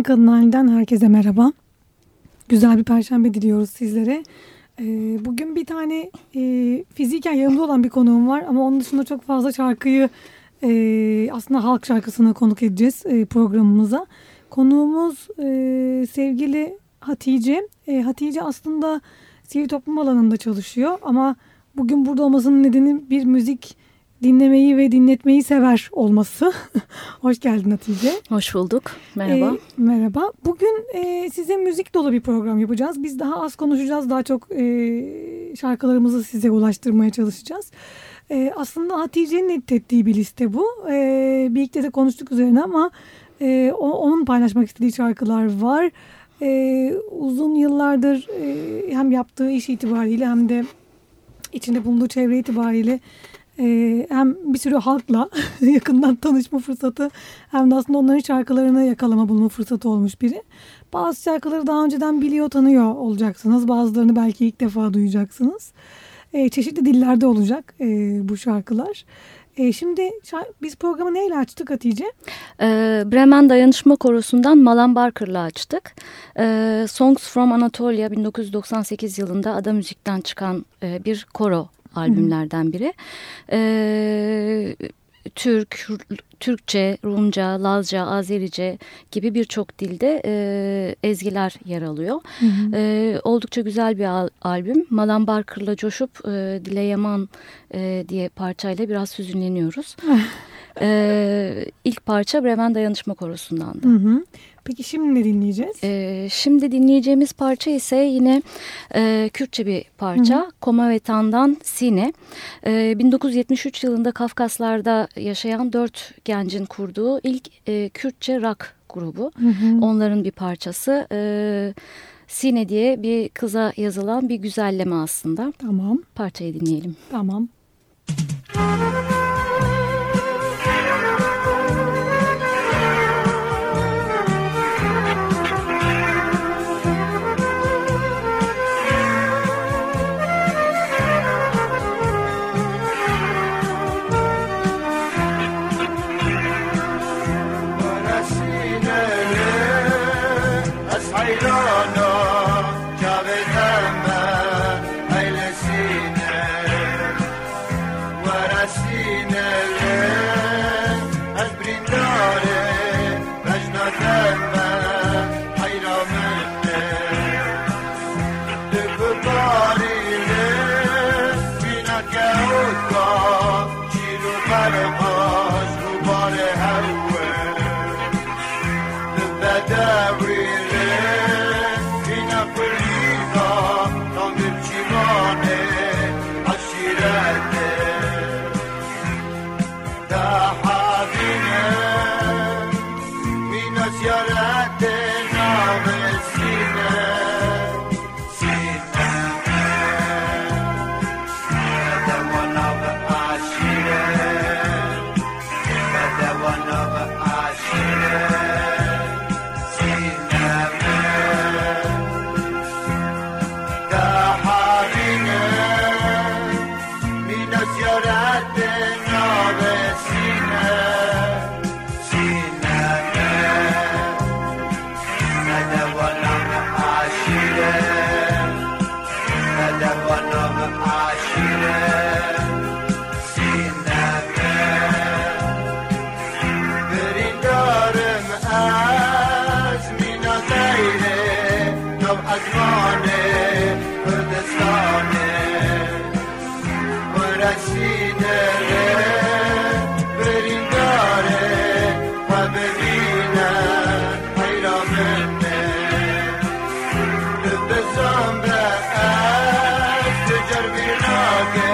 Hikayenin Kadın Halinden herkese merhaba. Güzel bir perşembe diliyoruz sizlere. Ee, bugün bir tane e, fiziken yanımda olan bir konuğum var ama onun dışında çok fazla şarkıyı e, aslında halk şarkısına konuk edeceğiz e, programımıza. Konuğumuz e, sevgili Hatice. E, Hatice aslında sivil toplum alanında çalışıyor ama bugün burada olmasının nedeni bir müzik dinlemeyi ve dinletmeyi sever olması. Hoş geldin Hatice. Hoş bulduk. Merhaba. E, merhaba. Bugün e, size müzik dolu bir program yapacağız. Biz daha az konuşacağız. Daha çok e, şarkılarımızı size ulaştırmaya çalışacağız. E, aslında Hatice'nin ettiği bir liste bu. E, birlikte de konuştuk üzerine ama e, o, onun paylaşmak istediği şarkılar var. E, uzun yıllardır e, hem yaptığı iş itibariyle hem de içinde bulunduğu çevre itibariyle e, hem bir sürü halkla yakından tanışma fırsatı hem de aslında onların şarkılarını yakalama bulma fırsatı olmuş biri. Bazı şarkıları daha önceden biliyor tanıyor olacaksınız. Bazılarını belki ilk defa duyacaksınız. E, çeşitli dillerde olacak e, bu şarkılar. E, şimdi biz programı neyle açtık Hatice? E, Bremen Dayanışma Korosu'ndan Malan Barker'la açtık. E, Songs from Anatolia 1998 yılında Ada Müzik'ten çıkan e, bir koro albümlerden biri. Ee, Türk, Türkçe, Rumca, Lazca, Azerice gibi birçok dilde e, ezgiler yer alıyor. Hı hı. E, oldukça güzel bir al albüm. Malan Barker'la coşup e, Dile Yaman e, diye parçayla biraz hüzünleniyoruz. e, ilk parça Bremen Dayanışma Korosu'ndan da. Hı hı. Peki şimdi ne dinleyeceğiz? Ee, şimdi dinleyeceğimiz parça ise yine e, Kürtçe bir parça. Hı hı. Komavetan'dan Sine. E, 1973 yılında Kafkaslar'da yaşayan dört gencin kurduğu ilk e, Kürtçe rock grubu. Hı hı. Onların bir parçası. E, Sine diye bir kıza yazılan bir güzelleme aslında. Tamam. Parçayı dinleyelim. Tamam. Tamam. Determinada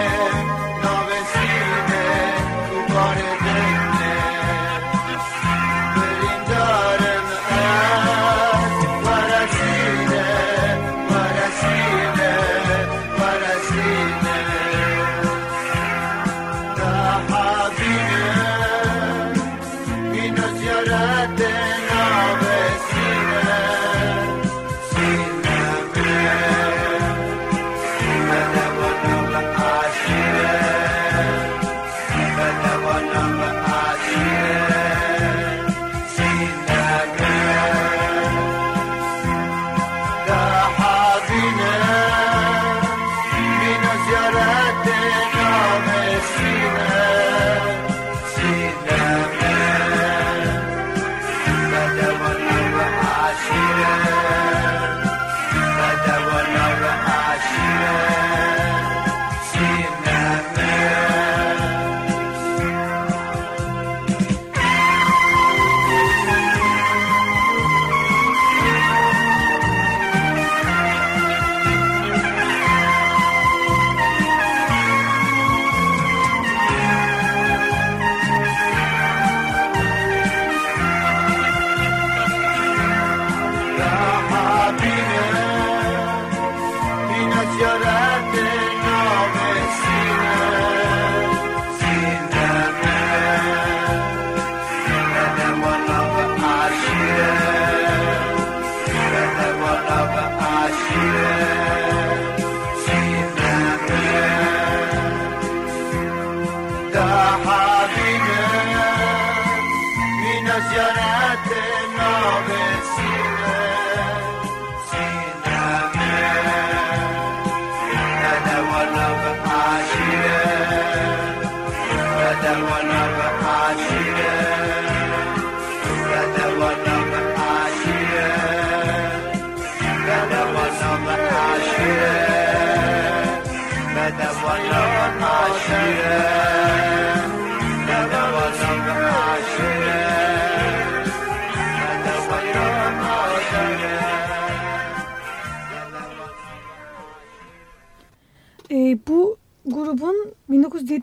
E,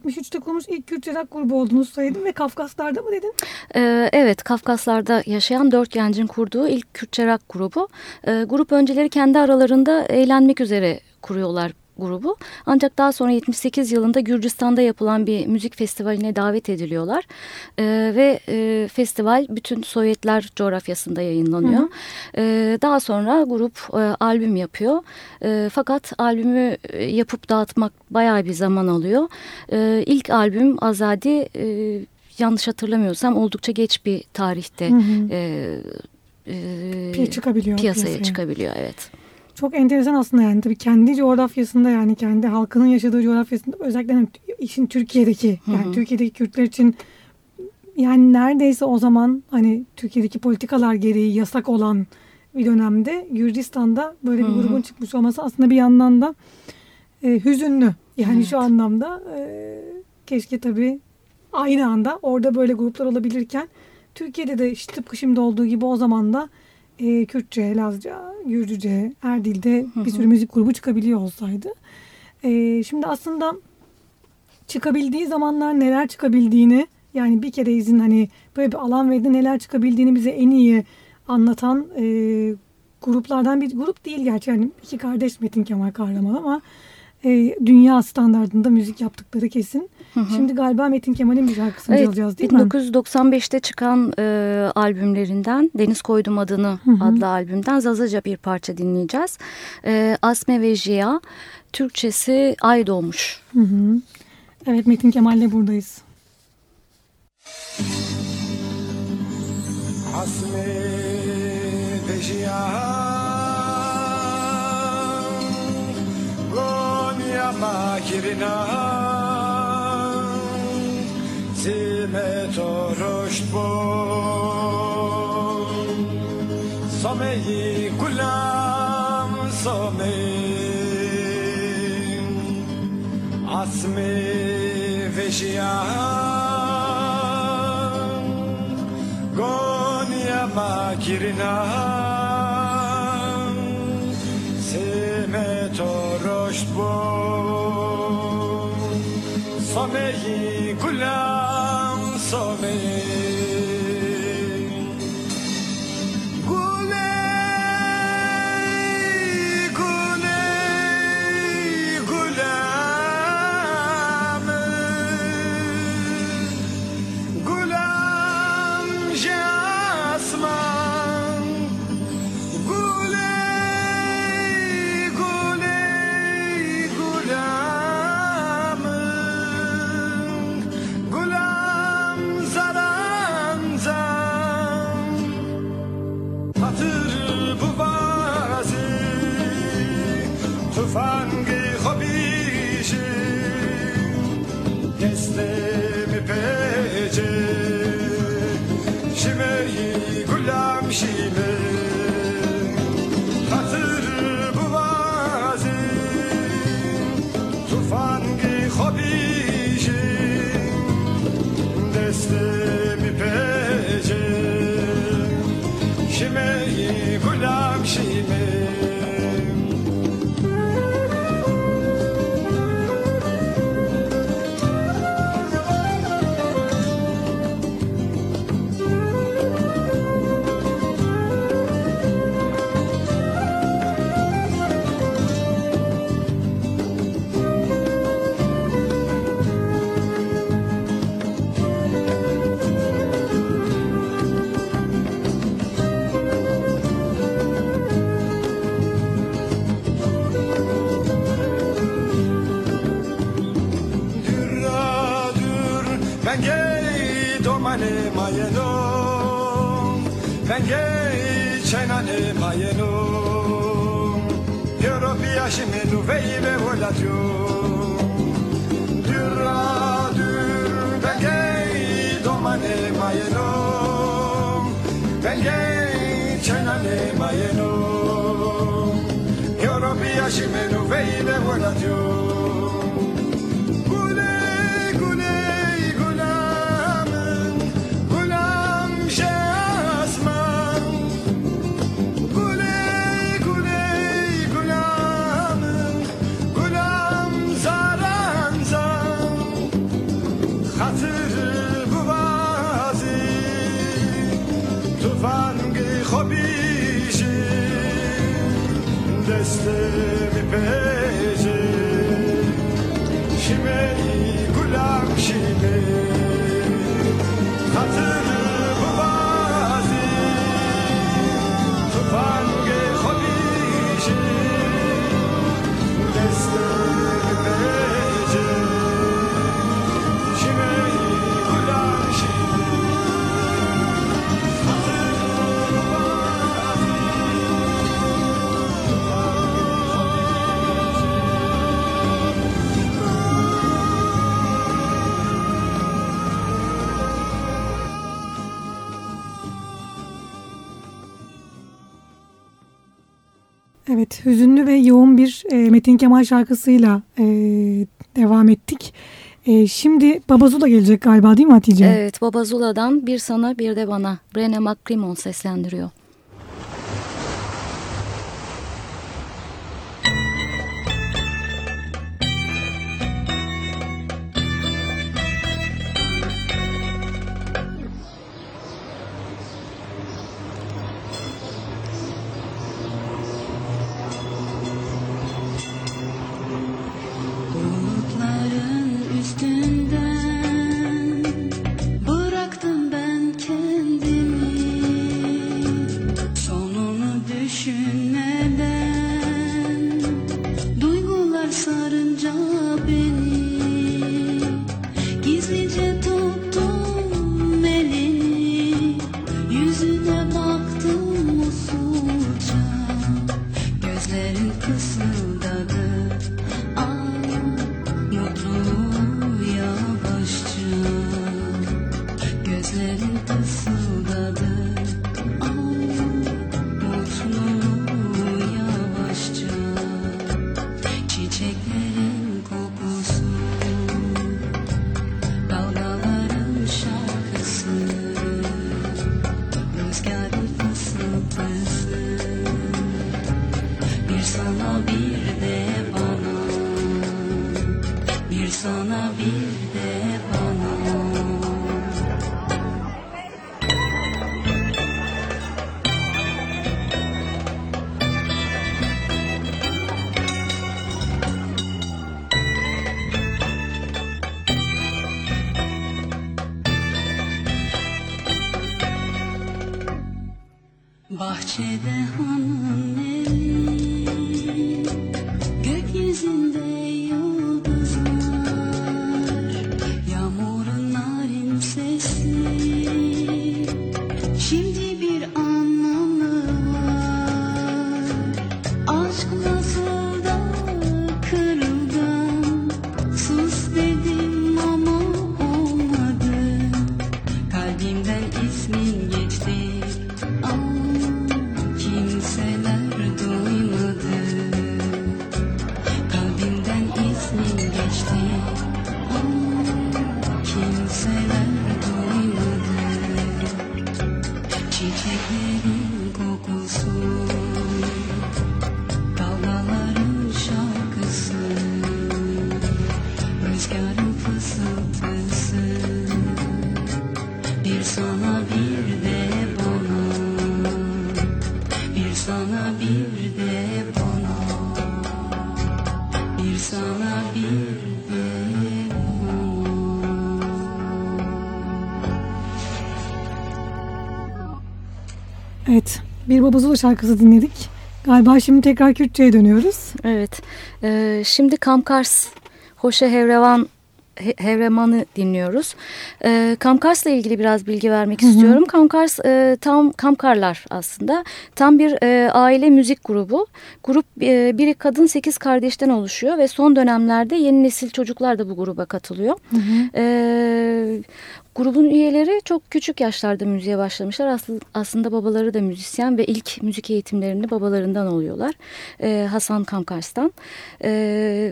1973'te kurulmuş ilk Kürtçe rock grubu olduğunu söyledin ve Kafkaslar'da mı dedin? Ee, evet, Kafkaslar'da yaşayan dört gencin kurduğu ilk Kürtçe rock grubu. Grup önceleri kendi aralarında eğlenmek üzere kuruyorlar grubu. Ancak daha sonra 78 yılında Gürcistan'da yapılan bir müzik festivaline davet ediliyorlar. E, ve e, festival bütün Sovyetler coğrafyasında yayınlanıyor. Hı hı. E, daha sonra grup e, albüm yapıyor. E, fakat albümü e, yapıp dağıtmak bayağı bir zaman alıyor. E, ilk albüm Azadi e, yanlış hatırlamıyorsam oldukça geç bir tarihte hı hı. E, e, çıkabiliyor, piyasaya, piyasaya çıkabiliyor. Evet. Çok enteresan aslında yani tabii kendi coğrafyasında yani kendi halkının yaşadığı coğrafyasında özellikle hani işin Türkiye'deki yani hı hı. Türkiye'deki Kürtler için yani neredeyse o zaman hani Türkiye'deki politikalar gereği yasak olan bir dönemde Gürcistan'da böyle bir grubun çıkmış olması aslında bir yandan da e, hüzünlü. Yani evet. şu anlamda e, keşke tabii aynı anda orada böyle gruplar olabilirken Türkiye'de de işte tıpkı şimdi olduğu gibi o zaman da e, Kürtçe, Lazca, Gürcüce, Erdil'de bir sürü müzik grubu çıkabiliyor olsaydı. E, şimdi aslında çıkabildiği zamanlar neler çıkabildiğini yani bir kere izin hani böyle bir alan verdi neler çıkabildiğini bize en iyi anlatan e, gruplardan bir grup değil gerçi yani iki kardeş Metin Kemal Kahraman ama e, dünya standartında müzik yaptıkları kesin. Hı hı. Şimdi galiba Metin Kemal'in bir şarkısını evet, çalacağız değil 1995'te mi? 1995'te çıkan e, albümlerinden Deniz Koydum Adını hı hı. adlı albümden Zazaca bir parça dinleyeceğiz. E, Asme ve Jia Türkçesi Ay Doğmuş. Hı hı. Evet Metin Kemal'le buradayız. Asme ve Jia makirina zime toroşt bo Someyi gulam someyin Asmi vejiyan Gonya makirina صمي كلام China ne mayeno Europia shimeno veile volatio say. Evet, hüzünlü ve yoğun bir e, Metin Kemal şarkısıyla e, devam ettik. E, şimdi Babazula gelecek galiba değil mi Hatice? Evet, Babazula'dan bir sana bir de bana. Brené McCrimmon seslendiriyor. Bir Babazula şarkısı dinledik. Galiba şimdi tekrar Kürtçe'ye dönüyoruz. Evet. Ee, şimdi Kamkars Hoşe Hevrevan He- Hevreman'ı dinliyoruz. E, Kamkars'la ilgili biraz bilgi vermek istiyorum. Kamkars e, tam Kamkarlar aslında. Tam bir e, aile müzik grubu. Grup e, biri kadın sekiz kardeşten oluşuyor ve son dönemlerde yeni nesil çocuklar da bu gruba katılıyor. E, grubun üyeleri çok küçük yaşlarda müziğe başlamışlar. Aslı, aslında babaları da müzisyen ve ilk müzik eğitimlerini babalarından oluyorlar. E, Hasan Kamkars'tan. E,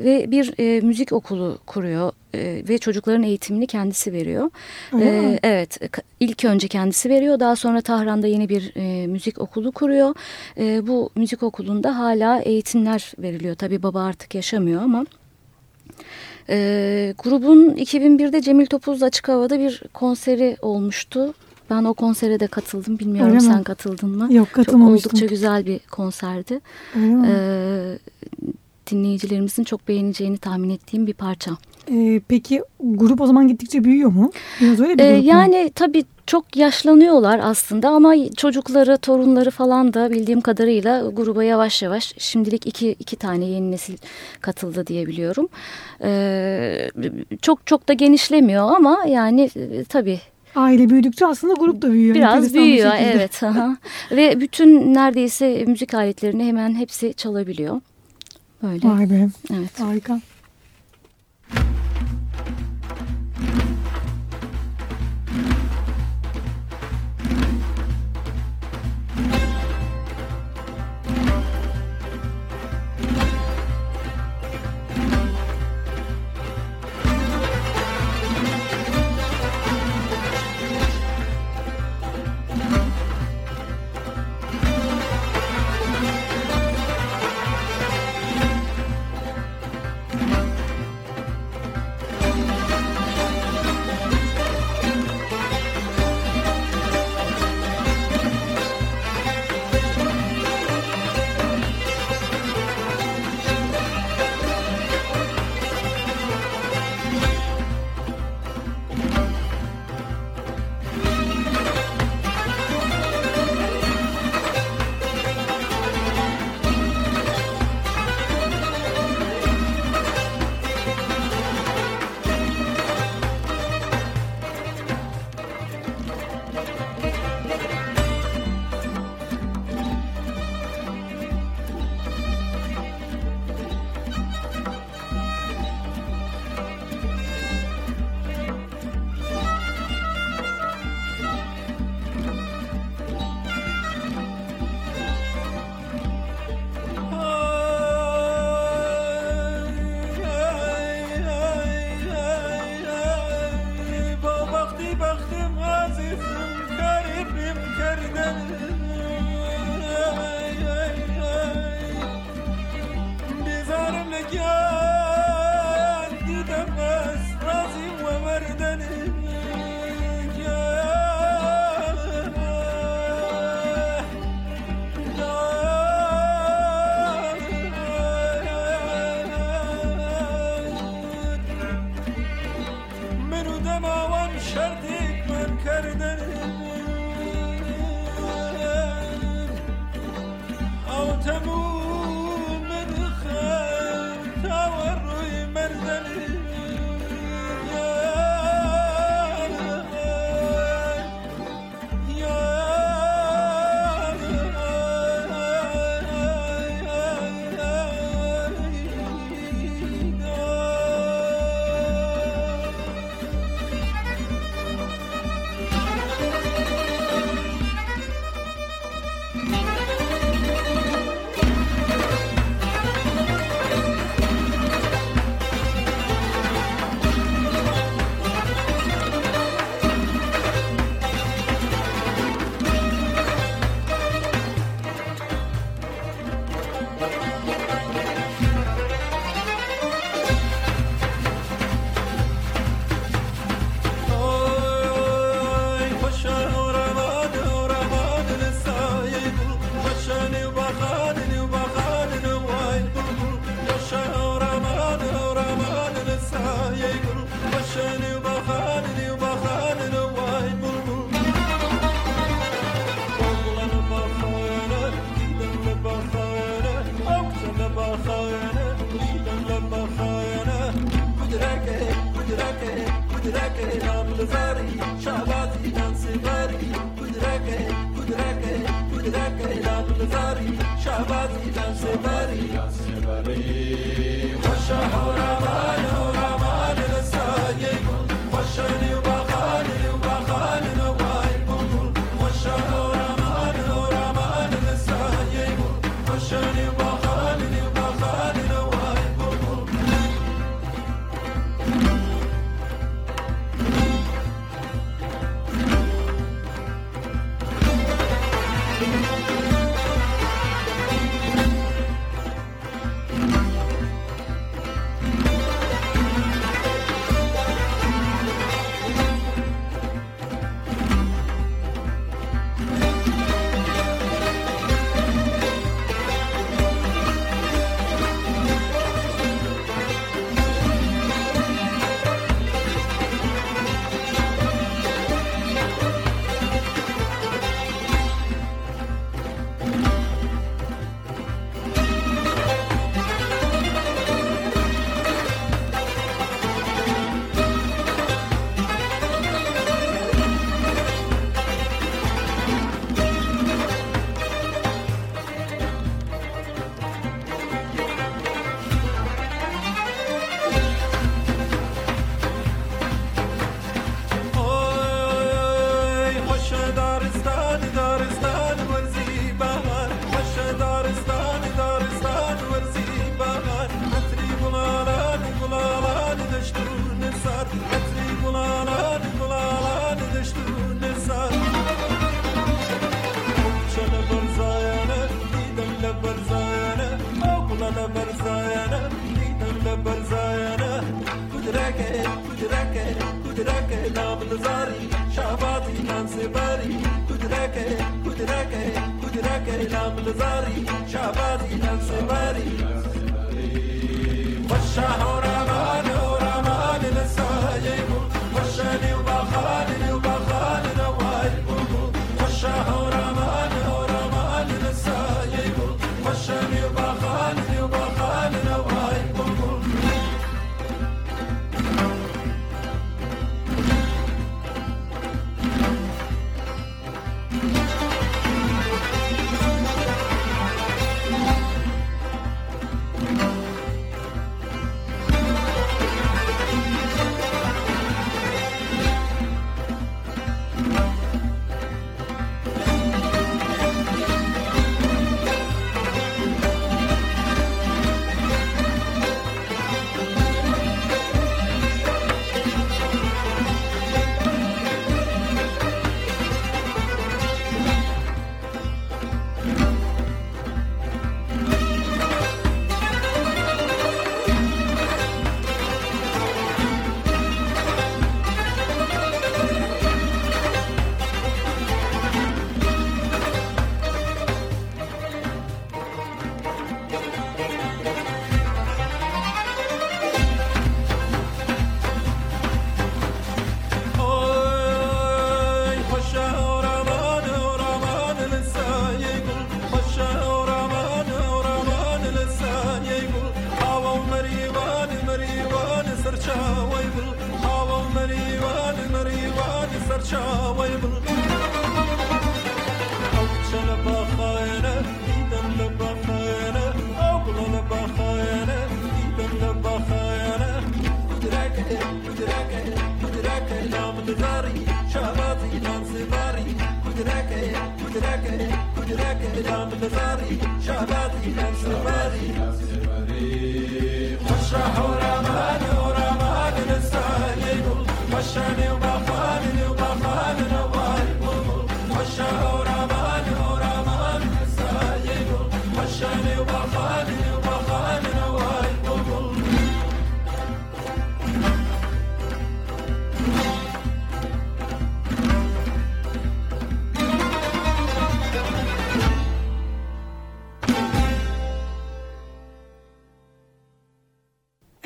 ve bir e, müzik okulu kuruyor e, ve çocukların eğitimini kendisi veriyor. Öyle E, mi? evet, ilk önce kendisi veriyor. Daha sonra Tahran'da yeni bir e, müzik okulu kuruyor. E, bu müzik okulunda hala eğitimler veriliyor. Tabii baba artık yaşamıyor ama. E, grubun 2001'de Cemil Topuz'la açık havada bir konseri olmuştu. Ben o konsere de katıldım. Bilmiyorum Öyle mi? sen katıldın mı? Yok Çok katılmamıştım. oldukça güzel bir konserdi. Mi? Ee, dinleyicilerimizin çok beğeneceğini tahmin ettiğim bir parça. Ee, peki grup o zaman gittikçe büyüyor mu? Biraz öyle bir Ee, grup mu? yani tabii çok yaşlanıyorlar aslında ama çocukları, torunları falan da bildiğim kadarıyla gruba yavaş yavaş şimdilik iki, iki tane yeni nesil katıldı diye biliyorum. Ee, çok çok da genişlemiyor ama yani e, tabii Aile büyüdükçe aslında grup da büyüyor. Biraz büyüyor bir evet. Aha. Ve bütün neredeyse müzik aletlerini hemen hepsi çalabiliyor. Böyle. Vay be. Evet. Harika.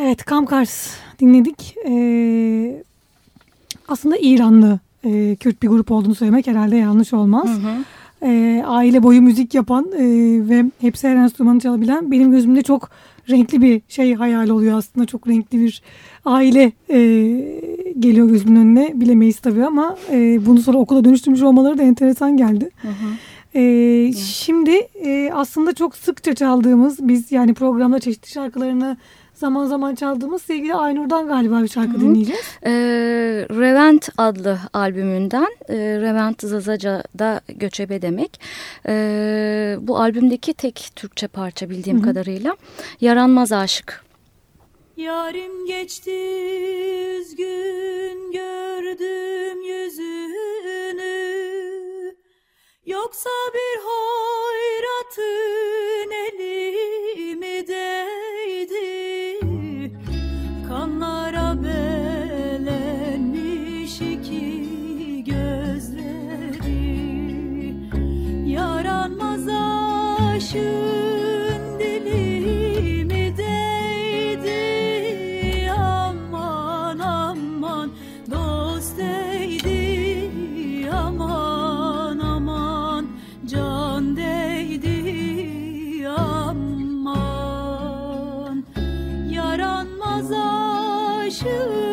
Evet Kamkars dinledik. Ee, aslında İranlı e, Kürt bir grup olduğunu söylemek herhalde yanlış olmaz. Ee, aile boyu müzik yapan e, ve hepsi her enstrümanı çalabilen benim gözümde çok renkli bir şey hayal oluyor aslında. Çok renkli bir aile e, geliyor gözümün önüne bilemeyiz tabii ama e, bunu sonra okula dönüştürmüş olmaları da enteresan geldi. Ee, Şimdi e, aslında çok sıkça çaldığımız biz yani programda çeşitli şarkılarını zaman zaman çaldığımız sevgili Aynur'dan galiba bir şarkı dinleyeceğiz. Ee, Revent adlı albümünden e, Revent Zazaca'da göçebe demek. Ee, bu albümdeki tek Türkçe parça bildiğim kadarıyla Yaranmaz Aşık. Yarim geçti üzgün gördüm yüzünü Yoksa bir hayratın elimi değdi Kanlara belenmiş iki gözleri. Yaranmaz aşığın to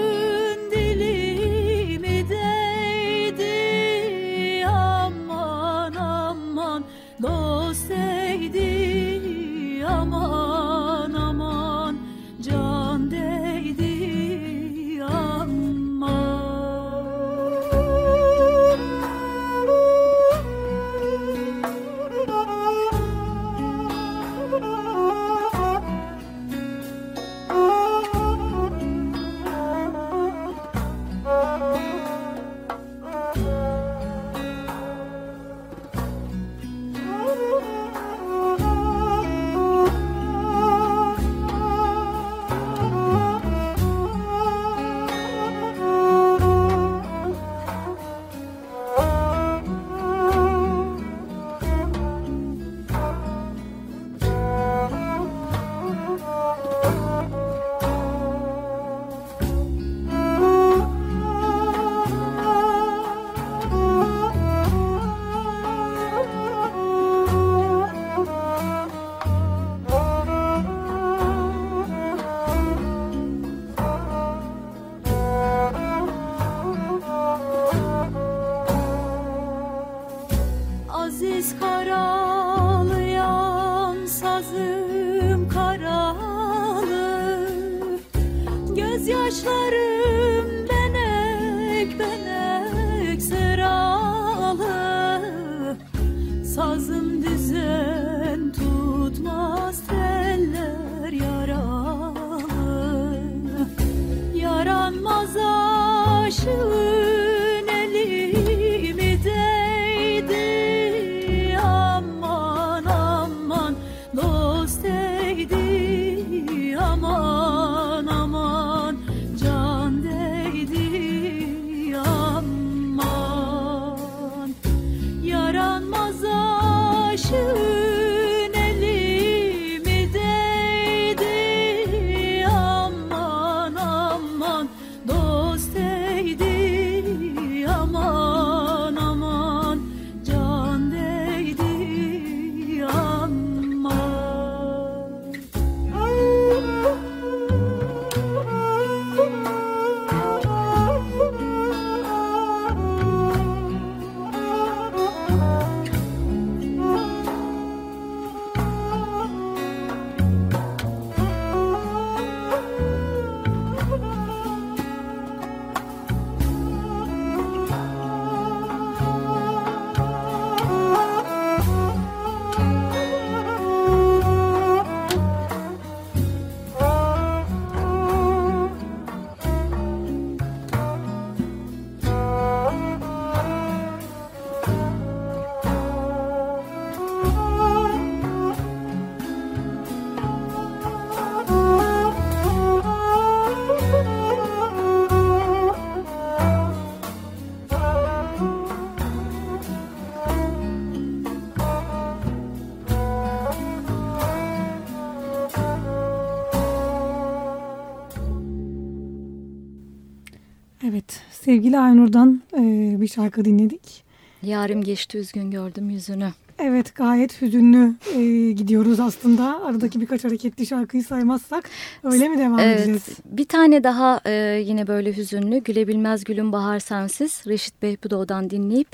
sevgili Aynur'dan e, bir şarkı dinledik. Yarim geçti üzgün gördüm yüzünü. Evet gayet hüzünlü e, gidiyoruz aslında. Aradaki birkaç hareketli şarkıyı saymazsak öyle mi devam edeceğiz? Evet, bir tane daha e, yine böyle hüzünlü Gülebilmez Gülüm Bahar Sensiz Reşit Behbudoğ'dan dinleyip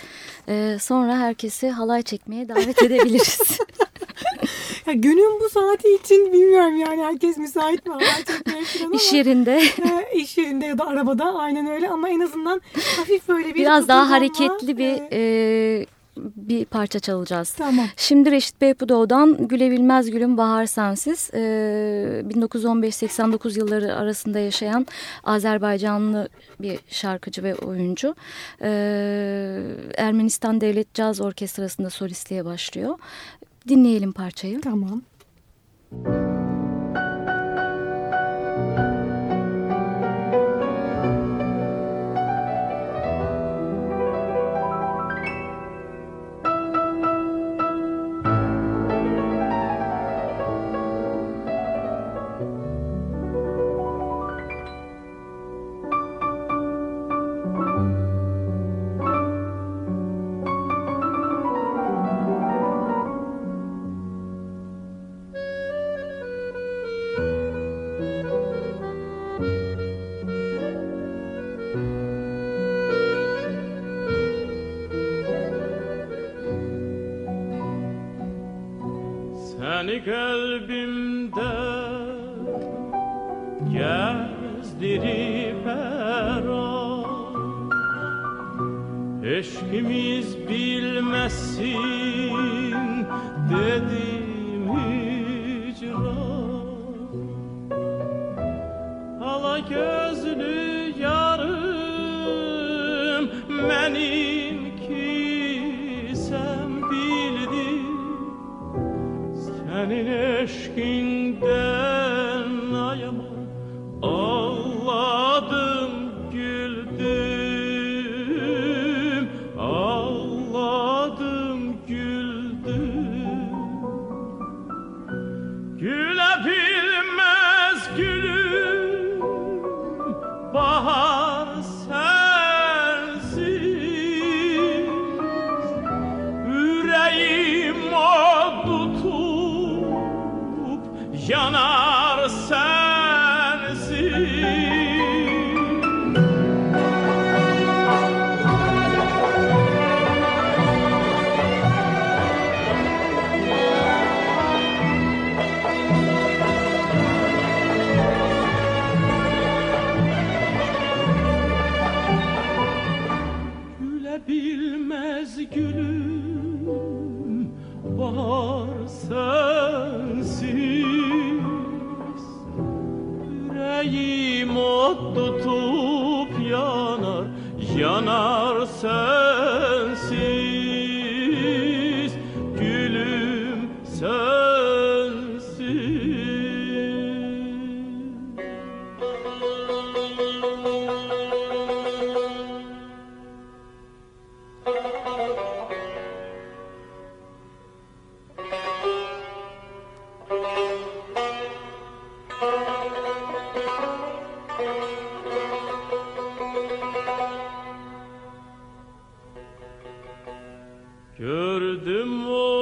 e, sonra herkesi halay çekmeye davet edebiliriz. Ya günün bu saati için bilmiyorum yani herkes müsait mi? Falan İş yerinde e, iş yerinde ya da arabada aynen öyle ama en azından hafif böyle bir biraz daha hareketli bir e, e, bir parça çalacağız. Tamam. Şimdi Reşit Behbudoğ'dan Gülebilmez Gülüm Bahar Sensiz e, 1915-89 yılları arasında yaşayan Azerbaycanlı bir şarkıcı ve oyuncu. E, Ermenistan Devlet Caz Orkestrası'nda solistliğe başlıyor. Dinleyelim parçayı. Tamam. Seni mani Gördüm o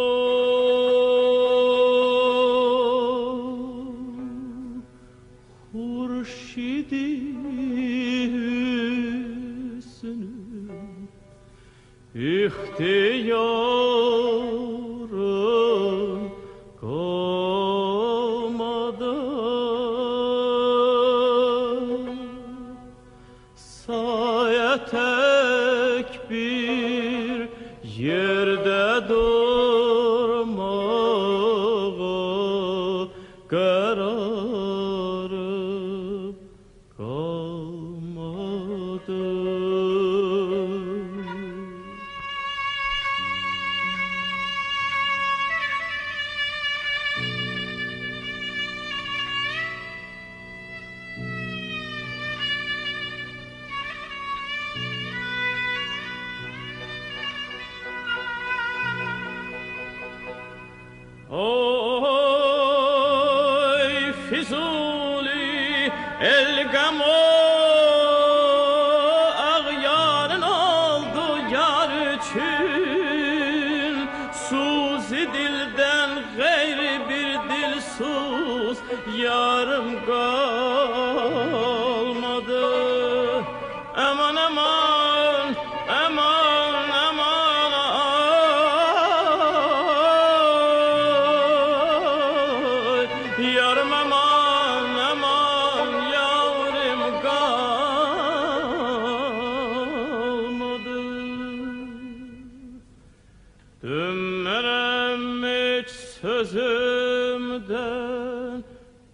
sözümden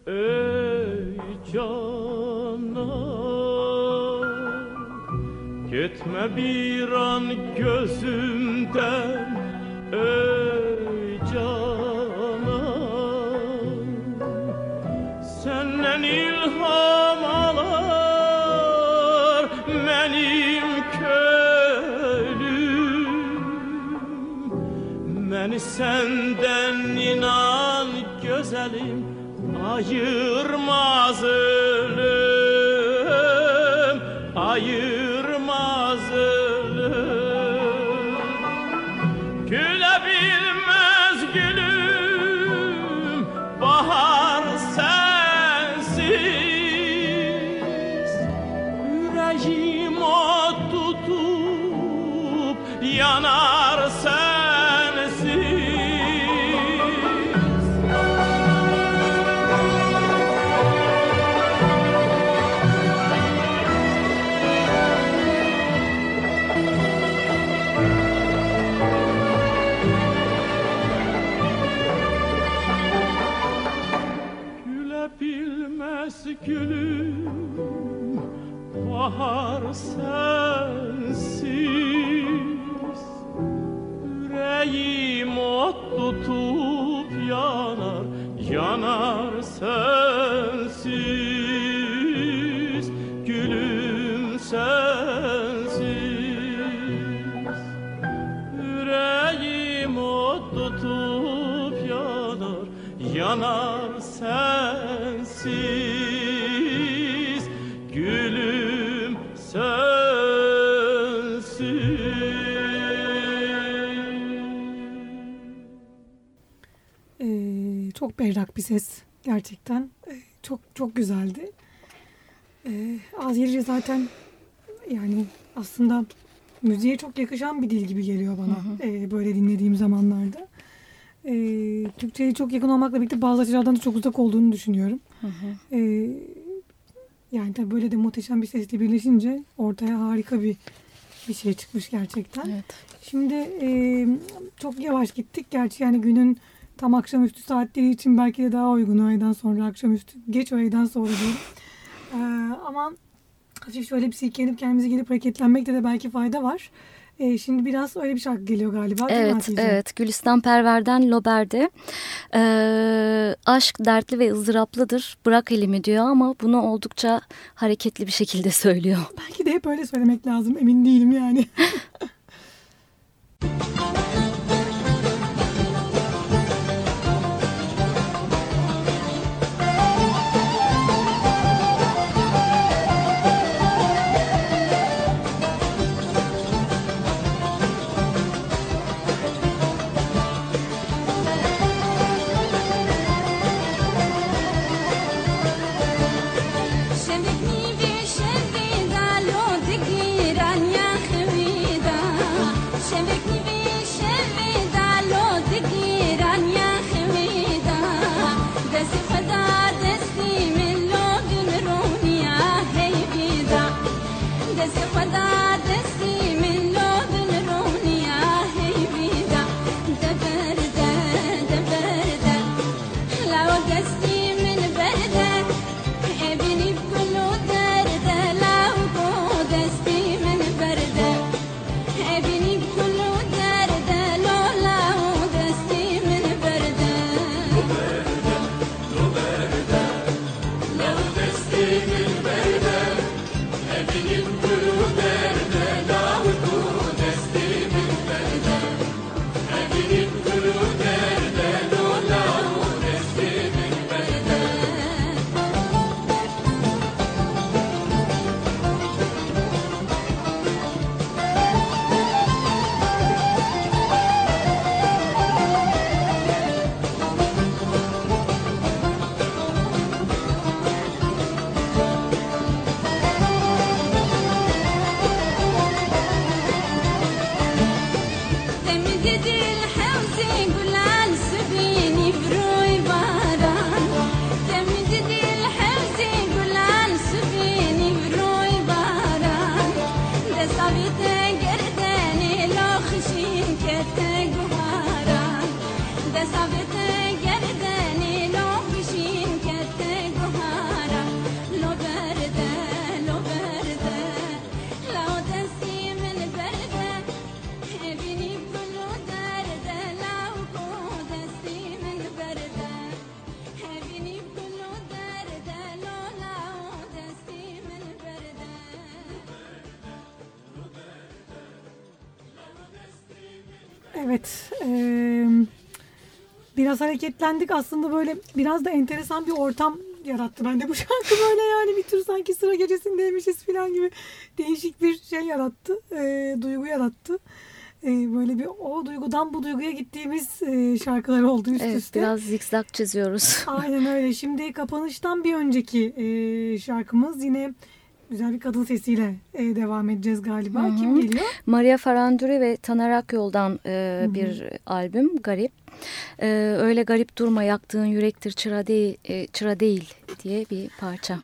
ey canan Gitme bir an gözümden ey ayırmaz Yanar sensiz Gülüm sensiz Ee, çok berrak bir ses gerçekten. Ee, çok çok güzeldi. Ee, Azerice zaten yani aslında müziğe çok yakışan bir dil gibi geliyor bana. ee, böyle dinlediğim zamanlarda. Ee, Türkçe'ye çok yakın olmakla birlikte bazı açılardan da çok uzak olduğunu düşünüyorum. Ee, yani tabii böyle de muhteşem bir sesle birleşince ortaya harika bir bir şey çıkmış gerçekten. Evet. Şimdi e, çok yavaş gittik. Gerçi yani günün tam akşamüstü saatleri için belki de daha uygun öğleden sonra akşamüstü geç öğleden sonra diyelim. Ee, ama hafif şöyle bir silkelenip kendimize gelip hareketlenmekte de belki fayda var. Ee, şimdi biraz öyle bir şarkı geliyor galiba. Evet, evet. Gülistan Perver'den Lober'de. Ee, aşk dertli ve ızdıraplıdır. Bırak elimi diyor ama bunu oldukça hareketli bir şekilde söylüyor. Belki de hep öyle söylemek lazım. Emin değilim yani. Evet. eee, biraz hareketlendik. Aslında böyle biraz da enteresan bir ortam yarattı. Ben de bu şarkı böyle yani bir tür sanki sıra gecesindeymişiz falan gibi değişik bir şey yarattı. eee, duygu yarattı. Eee, böyle bir o duygudan bu duyguya gittiğimiz eee, şarkılar oldu üst Evet, üste. biraz zikzak çiziyoruz. Aynen öyle. Şimdi kapanıştan bir önceki eee, şarkımız yine güzel bir kadın sesiyle eee, devam edeceğiz galiba. Hı hı. Kim geliyor? Maria Faranduri ve Taner Akyol'dan e, bir albüm Garip. E, öyle garip durma yaktığın yürektir çıra değil, e, çıra değil diye bir parça.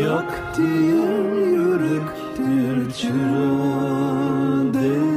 Yaktığın yürektir çıra değil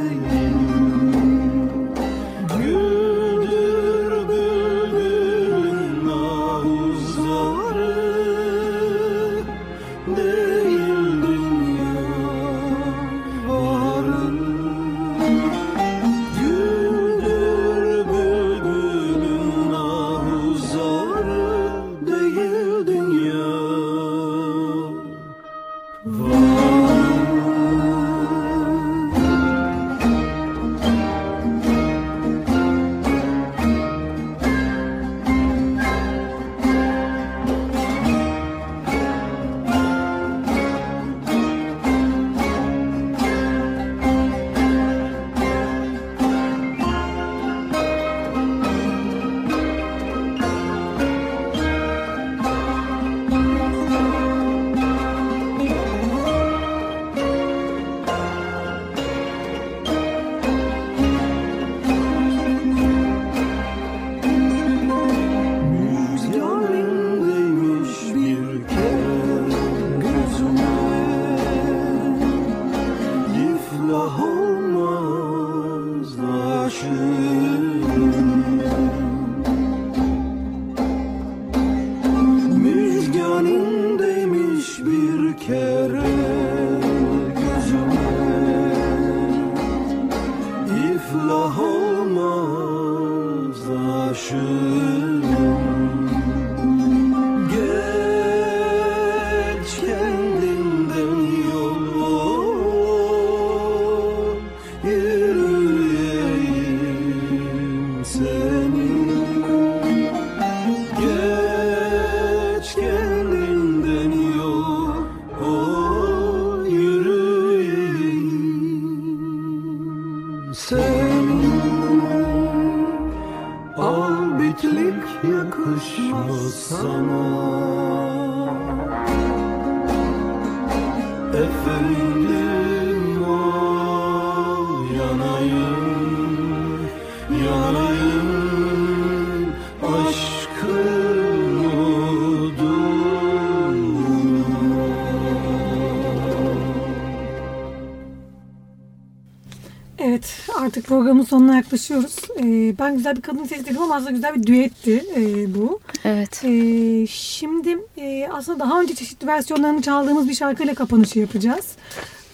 programın sonuna yaklaşıyoruz. Ee, ben güzel bir kadın sesi dedim ama aslında güzel bir düetti e, bu. Evet. Ee, şimdi e, aslında daha önce çeşitli versiyonlarını çaldığımız bir şarkıyla kapanışı yapacağız.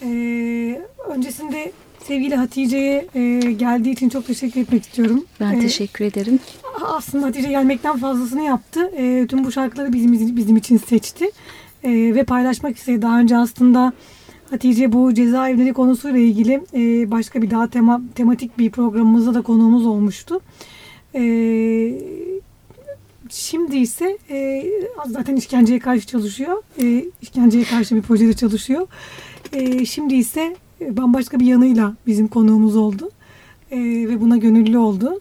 Ee, öncesinde sevgili Hatice'ye e, geldiği için çok teşekkür etmek istiyorum. Ben Ee, teşekkür ederim. aslında Hatice gelmekten fazlasını yaptı. E, tüm bu şarkıları bizim bizim için seçti. E, ve paylaşmak istedi. Daha önce aslında Hatice bu cezaevleri konusuyla ilgili e, başka bir daha tema, tematik bir programımızda da konuğumuz olmuştu. E, şimdi ise e, zaten işkenceye karşı çalışıyor. E, işkenceye karşı bir projede çalışıyor. E, şimdi ise bambaşka bir yanıyla bizim konuğumuz oldu. E, ve buna gönüllü oldu.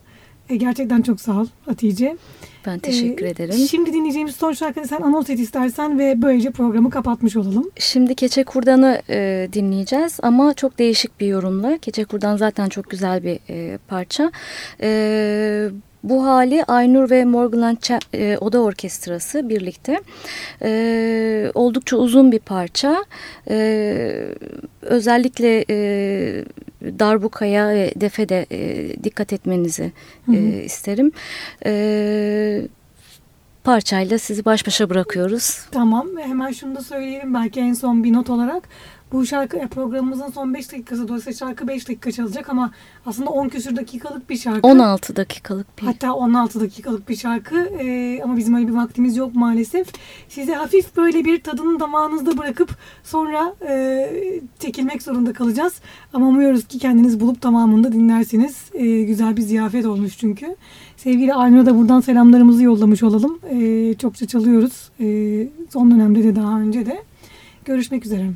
E, gerçekten çok sağ ol Hatice. Ben teşekkür E, ederim. Şimdi dinleyeceğimiz son şarkıyı sen anons et istersen ve böylece programı kapatmış olalım. Şimdi Keçe Kurdan'ı e, dinleyeceğiz ama çok değişik bir yorumla. Keçe Kurdan zaten çok güzel bir e, parça. E, bu hali Aynur ve Cha- e, Oda Orkestrası birlikte. E, oldukça uzun bir parça. E, özellikle e, darbukaya ve defede e, dikkat etmenizi e, isterim. E, parçayla sizi baş başa bırakıyoruz. Tamam ve hemen şunu da söyleyelim belki en son bir not olarak. Bu şarkı programımızın son 5 dakikası dolayısıyla şarkı 5 dakika çalacak ama aslında 10 küsür dakikalık bir şarkı. 16 dakikalık bir Hatta 16 dakikalık bir şarkı Ee, ama bizim öyle bir vaktimiz yok maalesef. Size hafif böyle bir tadını damağınızda bırakıp sonra e, çekilmek zorunda kalacağız. Ama umuyoruz ki kendiniz bulup tamamında dinlersiniz. E, güzel bir ziyafet olmuş çünkü. Sevgili Aynur'a da buradan selamlarımızı yollamış olalım. E, çokça çalıyoruz. E, son dönemde de daha önce de. Görüşmek üzere.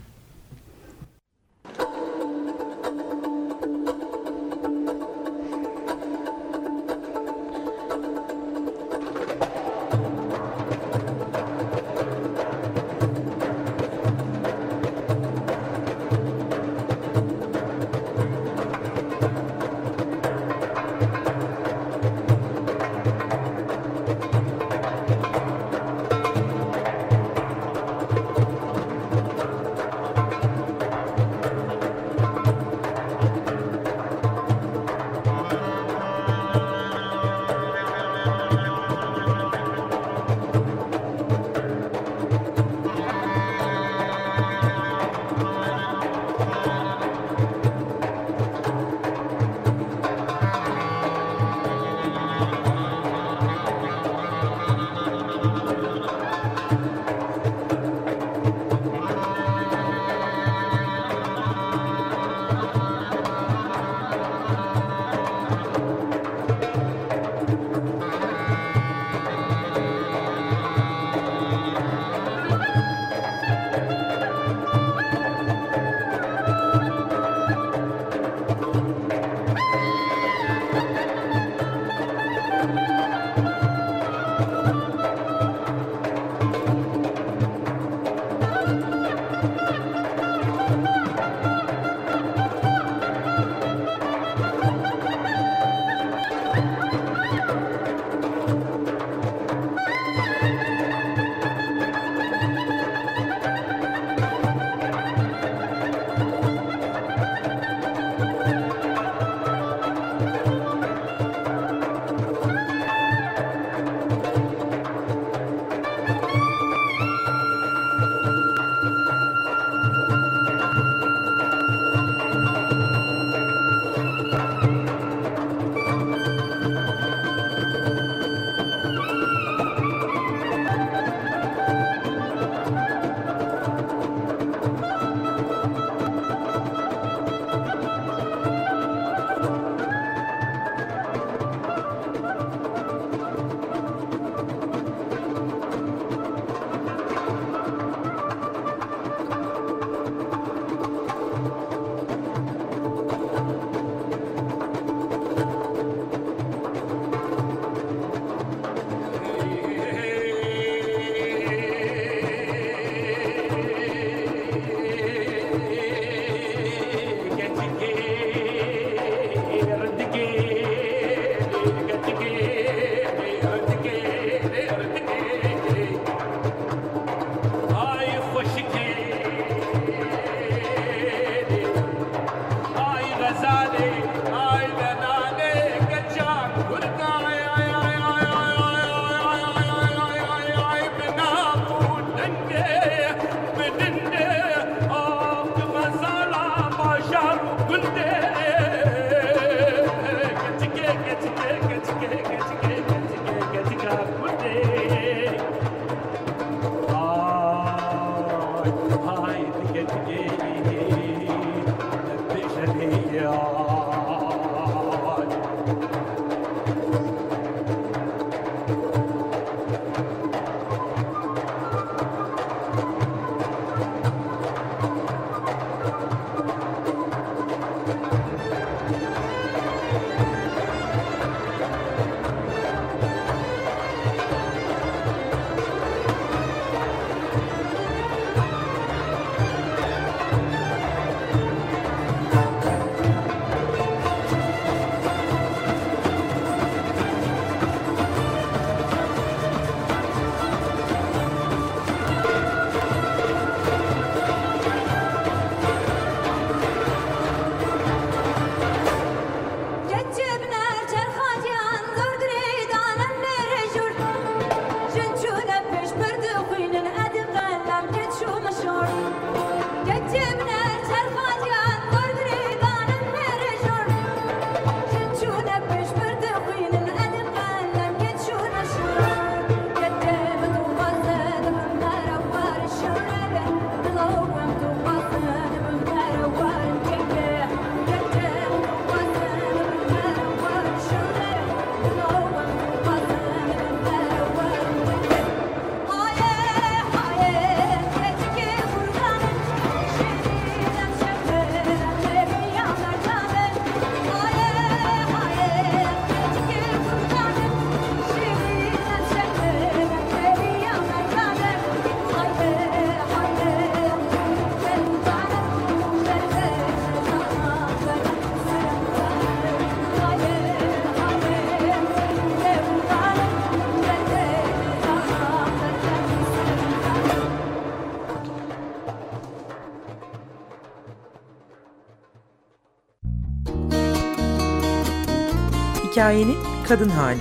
Hikayenin kadın hali.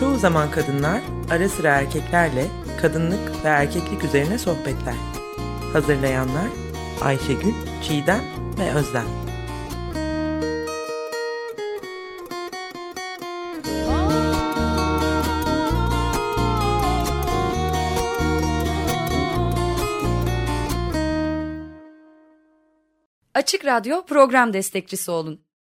Çoğu zaman kadınlar ara sıra erkeklerle kadınlık ve erkeklik üzerine sohbetler. Hazırlayanlar Ayşegül, Çiğdem ve Özlem. Açık Radyo program destekçisi olun.